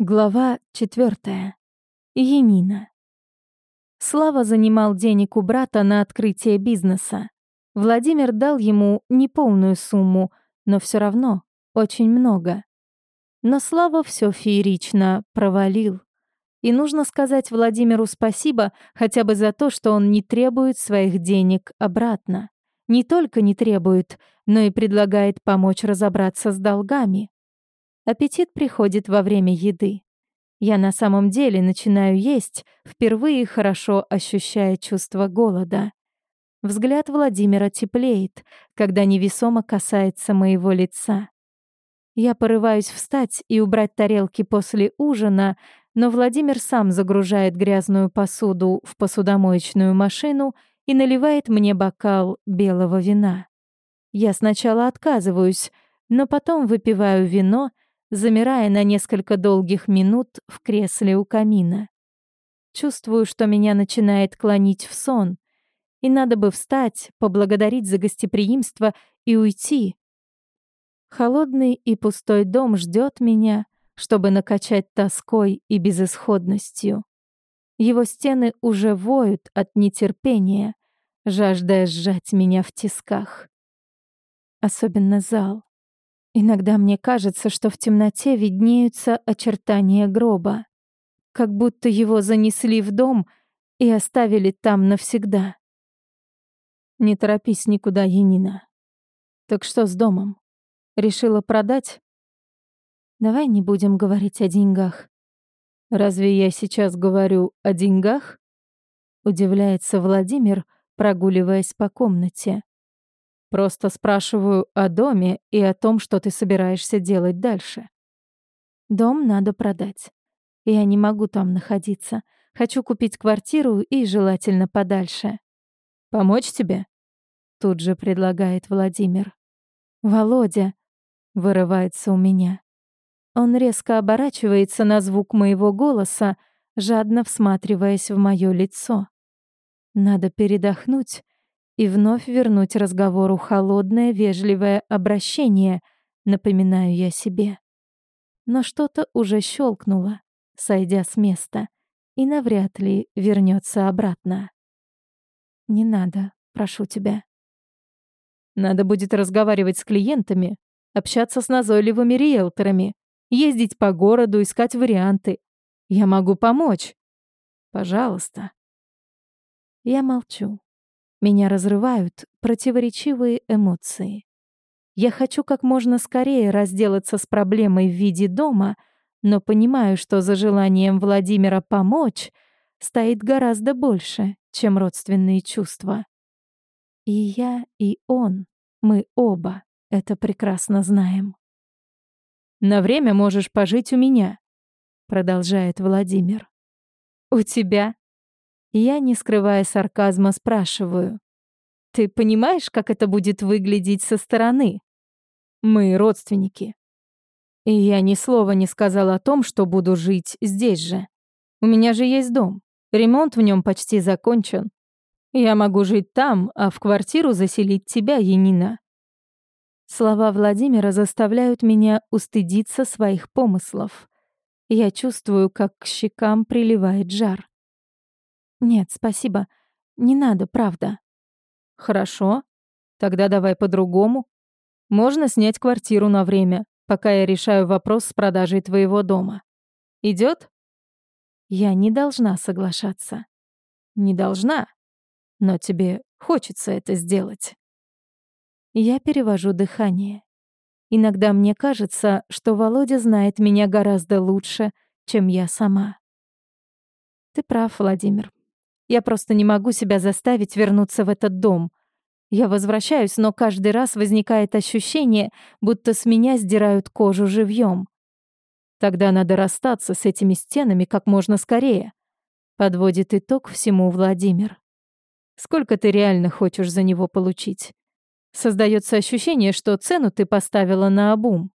Глава четвертая. Янина. Слава занимал денег у брата на открытие бизнеса. Владимир дал ему неполную сумму, но все равно очень много. Но Слава все феерично провалил. И нужно сказать Владимиру спасибо хотя бы за то, что он не требует своих денег обратно. Не только не требует, но и предлагает помочь разобраться с долгами. Аппетит приходит во время еды. Я на самом деле начинаю есть, впервые хорошо ощущая чувство голода. Взгляд Владимира теплеет, когда невесомо касается моего лица. Я порываюсь встать и убрать тарелки после ужина, но Владимир сам загружает грязную посуду в посудомоечную машину и наливает мне бокал белого вина. Я сначала отказываюсь, но потом выпиваю вино — замирая на несколько долгих минут в кресле у камина. Чувствую, что меня начинает клонить в сон, и надо бы встать, поблагодарить за гостеприимство и уйти. Холодный и пустой дом ждет меня, чтобы накачать тоской и безысходностью. Его стены уже воют от нетерпения, жаждая сжать меня в тисках. Особенно зал. Иногда мне кажется, что в темноте виднеются очертания гроба, как будто его занесли в дом и оставили там навсегда. Не торопись никуда, Янина. Так что с домом? Решила продать? Давай не будем говорить о деньгах. Разве я сейчас говорю о деньгах? Удивляется Владимир, прогуливаясь по комнате. Просто спрашиваю о доме и о том, что ты собираешься делать дальше. Дом надо продать. Я не могу там находиться. Хочу купить квартиру и желательно подальше. Помочь тебе? Тут же предлагает Владимир. Володя, вырывается у меня. Он резко оборачивается на звук моего голоса, жадно всматриваясь в мое лицо. Надо передохнуть и вновь вернуть разговору холодное, вежливое обращение, напоминаю я себе. Но что-то уже щелкнуло, сойдя с места, и навряд ли вернется обратно. Не надо, прошу тебя. Надо будет разговаривать с клиентами, общаться с назойливыми риэлторами, ездить по городу, искать варианты. Я могу помочь. Пожалуйста. Я молчу. Меня разрывают противоречивые эмоции. Я хочу как можно скорее разделаться с проблемой в виде дома, но понимаю, что за желанием Владимира помочь стоит гораздо больше, чем родственные чувства. И я, и он, мы оба это прекрасно знаем. «На время можешь пожить у меня», — продолжает Владимир. «У тебя?» Я, не скрывая сарказма, спрашиваю. «Ты понимаешь, как это будет выглядеть со стороны? Мы родственники. И я ни слова не сказала о том, что буду жить здесь же. У меня же есть дом. Ремонт в нем почти закончен. Я могу жить там, а в квартиру заселить тебя, Янина». Слова Владимира заставляют меня устыдиться своих помыслов. Я чувствую, как к щекам приливает жар. «Нет, спасибо. Не надо, правда». «Хорошо. Тогда давай по-другому. Можно снять квартиру на время, пока я решаю вопрос с продажей твоего дома. Идет? Я не должна соглашаться. Не должна. Но тебе хочется это сделать. Я перевожу дыхание. Иногда мне кажется, что Володя знает меня гораздо лучше, чем я сама. Ты прав, Владимир. Я просто не могу себя заставить вернуться в этот дом. Я возвращаюсь, но каждый раз возникает ощущение, будто с меня сдирают кожу живьем. Тогда надо расстаться с этими стенами как можно скорее. Подводит итог всему Владимир. Сколько ты реально хочешь за него получить? Создается ощущение, что цену ты поставила на обум.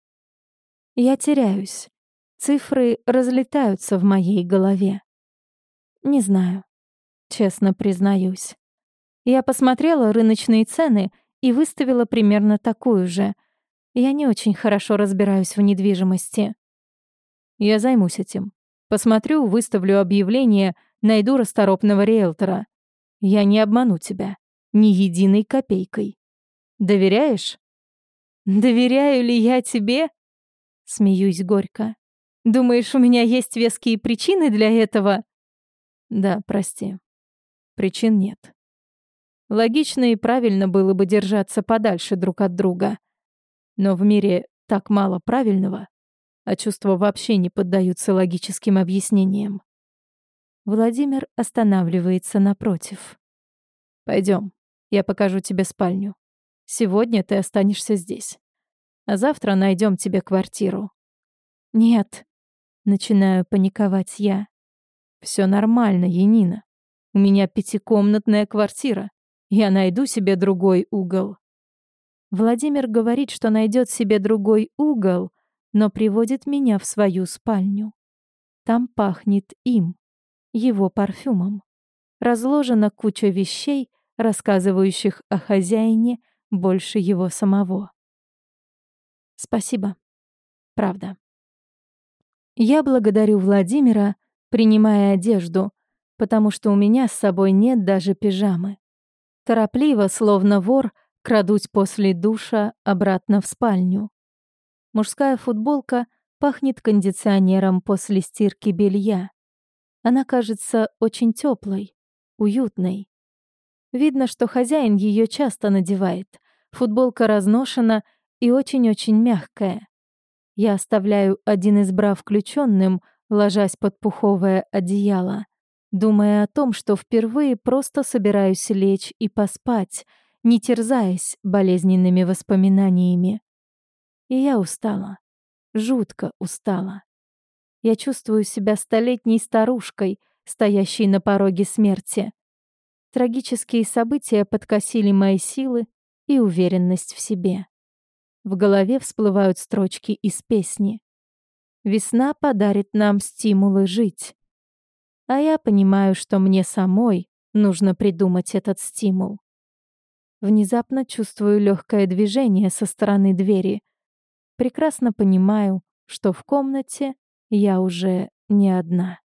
Я теряюсь. Цифры разлетаются в моей голове. Не знаю. Честно признаюсь. Я посмотрела рыночные цены и выставила примерно такую же. Я не очень хорошо разбираюсь в недвижимости. Я займусь этим. Посмотрю, выставлю объявление, найду расторопного риэлтора. Я не обману тебя. Ни единой копейкой. Доверяешь? Доверяю ли я тебе? Смеюсь горько. Думаешь, у меня есть веские причины для этого? Да, прости. Причин нет. Логично и правильно было бы держаться подальше друг от друга. Но в мире так мало правильного, а чувства вообще не поддаются логическим объяснениям. Владимир останавливается напротив. Пойдем, я покажу тебе спальню. Сегодня ты останешься здесь. А завтра найдем тебе квартиру. Нет, начинаю паниковать я. Все нормально, Янина. У меня пятикомнатная квартира. Я найду себе другой угол. Владимир говорит, что найдет себе другой угол, но приводит меня в свою спальню. Там пахнет им, его парфюмом. Разложена куча вещей, рассказывающих о хозяине больше его самого. Спасибо. Правда. Я благодарю Владимира, принимая одежду, потому что у меня с собой нет даже пижамы. Торопливо, словно вор, крадусь после душа обратно в спальню. Мужская футболка пахнет кондиционером после стирки белья. Она кажется очень теплой, уютной. Видно, что хозяин ее часто надевает. Футболка разношена и очень-очень мягкая. Я оставляю один из бра включенным, ложась под пуховое одеяло думая о том, что впервые просто собираюсь лечь и поспать, не терзаясь болезненными воспоминаниями. И я устала, жутко устала. Я чувствую себя столетней старушкой, стоящей на пороге смерти. Трагические события подкосили мои силы и уверенность в себе. В голове всплывают строчки из песни. «Весна подарит нам стимулы жить». А я понимаю, что мне самой нужно придумать этот стимул. Внезапно чувствую легкое движение со стороны двери. Прекрасно понимаю, что в комнате я уже не одна.